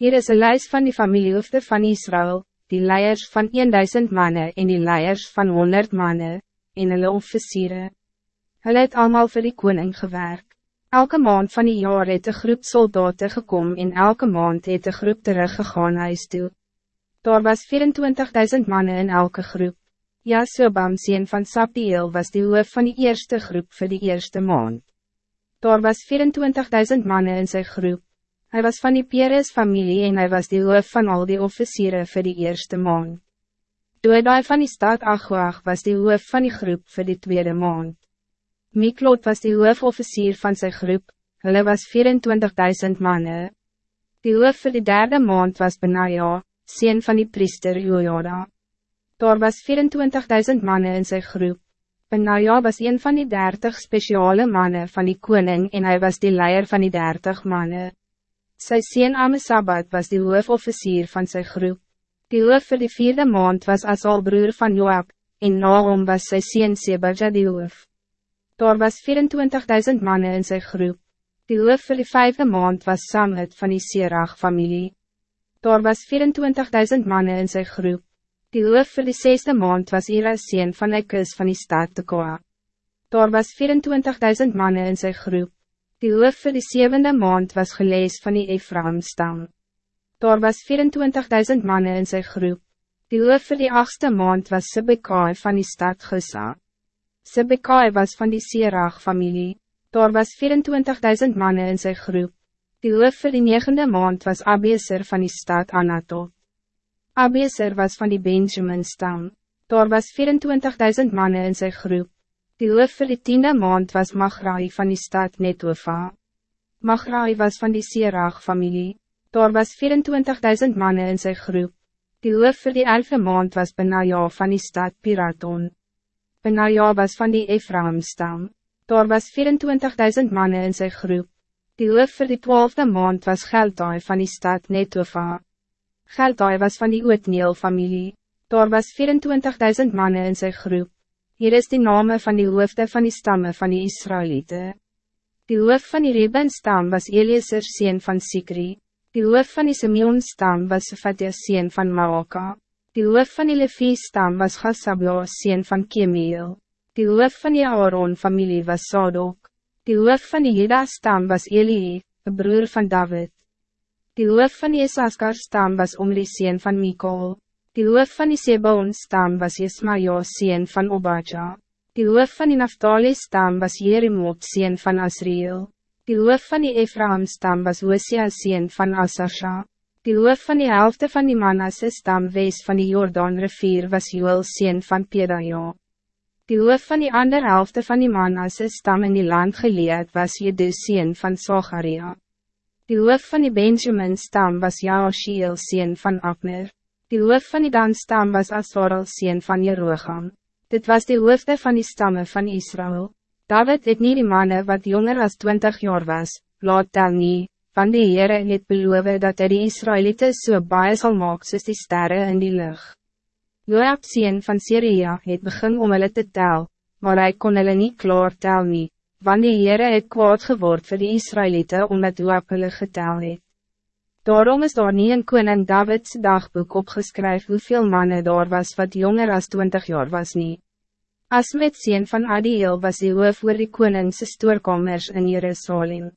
Hier is een lijst van die familiehoofde van Israël, die leiers van 1000 mannen en die leiers van 100 mannen, en hulle officieren. Hulle het allemaal vir die koning gewerk. Elke maand van die jaar het een groep soldaten gekomen en elke maand het een groep teruggegaan huis toe. Daar was 24.000 mannen in elke groep. Jasobam sien van Sapiel was die hoof van die eerste groep voor die eerste maand. Daar was 24.000 mannen in zijn groep. Hij was van die Peres familie en hij was die hoof van al die officieren voor die eerste maand. Doedai van die stad Achuach was die hoof van die groep voor die tweede maand. Miklot was die hoofofficier van zijn groep, hulle was 24.000 mannen. Die hoof voor die derde maand was Benaja, sien van die priester Jojada. Daar was 24.000 mannen in zijn groep. Benaja was een van die 30 speciale mannen van die koning en hij was de leier van die 30 mannen. Sy sien Amisabat was die hoofofficier van zijn groep. Die hoof voor die vierde maand was Asal broer van Joab, en Naom was sy sien Sebaja die hoof. Daar was 24.000 mannen in zijn groep. Die hoof voor die vijfde maand was Samit van die Serach familie. Daar was 24.000 mannen in zijn groep. Die hoof vir die zesde maand was Ira sien van die kus van die stad Tekoa. Daar was 24.000 mannen in zijn groep. Die hoof vir die zevende maand was gelees van die Ephraim stam. Daar was 24.000 mannen in zijn groep. Die hoof vir die achtste maand was Sibekai van die stad Gesa. Sibekai was van die Serach familie. Daar was 24.000 mannen in zijn groep. Die hoof vir die negende maand was Abeser van die stad Anatot. Abeser was van die Benjamin stam. Daar was 24.000 mannen in zijn groep. Die hoof vir die tiende maand was Magrai van die stad Netova. Magrai was van die Serach familie. Daar was 24.000 mannen in zijn groep. Die hoof vir die elfde maand was Benaja van die stad Piraton. Benaja was van die Ephraim stam. Daar was 24.000 mannen in zijn groep. Die hoof vir die twaalfde maand was Geldai van die stad Netova. Geldai was van die Ootneel familie. Daar was 24.000 mannen in zijn groep. Hier is de name van die hoofde van die stammen van die Israëlieten. Die hoof van die Reben stam was Eliezer sien van Sikri. Die hoof van die Simeon stam was Fatia sien van Maoka. Die hoof van die Levi stam was Gassabio sien van Kemiel. Die hoof van die Aaron familie was Sadok. Die hoof van die Jeda stam was Elie, een broer van David. Die hoof van die Isaskar stam was Omri sien van Mikol. Die hoof van die Sebaon stam was Ismaio sien van Obadja. Die hoof van die Naftali stam was Jerimot sien van Asriel. Die hoof van die Ephraim stam was Hosea sien van Asasha. Die hoof van die helft van die Manasse stam wees van die Jordaan rivier was Joel sien van Pedajo. Die hoof van die ander helft van die Manasse stam in die land geleerd was Jedus sien van Zacharia. Die hoof van die Benjamin stam was Jaoshiel sien van Abner. Die hoof van die Dan stam was Aswarel sien van Jeroegam. Dit was de hoofde van die stammen van Israël. David het niet die mannen wat jonger als 20 jaar was, laat tel nie, van die Heere het beloof dat hij die Israëlieten so baie sal maak soos die sterren in die lucht. Joab sien van Syria het begin om hulle te tel, maar hij kon hulle niet klaar tel nie, want die Heere het kwaad geword vir die Israëlieten omdat Joab hulle getel het. Daarom is daar nie in koning Davids dagboek opgeskryf hoeveel mannen daar was wat jonger als 20 jaar was nie. Asmet sien van Adiel was die hoof voor die koningse stoorkamers in Jerusalem.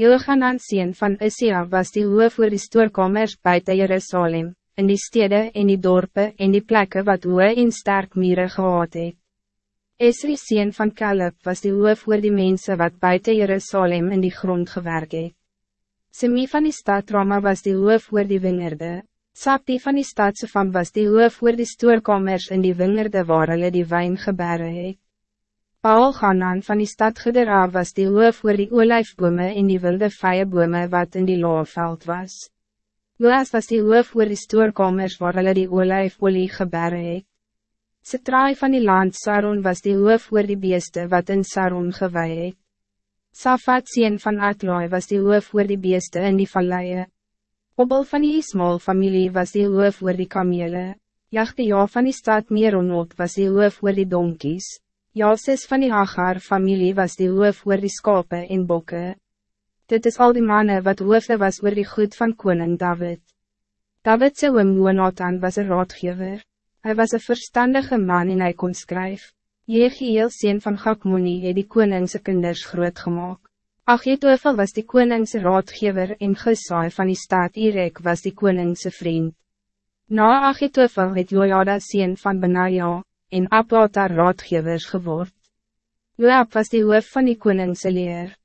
Johanan sien van Isia was die hoof voor die stoorkamers buiten Jerusalem, in die steden en die dorpen en die plekken wat hoe en sterk mieren gehad het. Esri sien van Caleb was die hoof voor die mensen wat buiten Jerusalem in die grond gewerkt het. Semi van die stad Roma was die hoof voor die wingerde. Sapti van die stad Sefam was die hoof voor die stoorkamers in die wingerde waar hulle die wijn gebere het. Paul Ganan van die stad Gedera was die hoof voor die olijfbome en die wilde vijenbome wat in die loofveld was. Joas was die hoof voor die stoorkamers waar hulle die olijfolie gebere het. Sitraai van die land Saron was die hoof voor die beeste wat in Saron gewaai het. Safat sien van Atloi was die hoof voor die beeste in die valleie. Obel van die Ismael familie was die hoof voor die kamele. Jagde ja van die stad Meronot was die hoof voor die donkies. Jalses van die Hagar familie was die hoof voor die skape en bokke. Dit is al die mannen wat hoofde was oor die goed van koning David. David sy oom Jonathan was een raadgever. Hij was een verstandige man en hij kon skryf. Jegiel sien van Gakmonie het die koningse kinders groot gemaakt. Achitofel was die koningse raadgever en gesaai van die staat Irek was die koningse vriend. Na Achitofel het Jojada sien van Benaja en Abata raadgevers geword. Joab was die hoof van die koningse leer.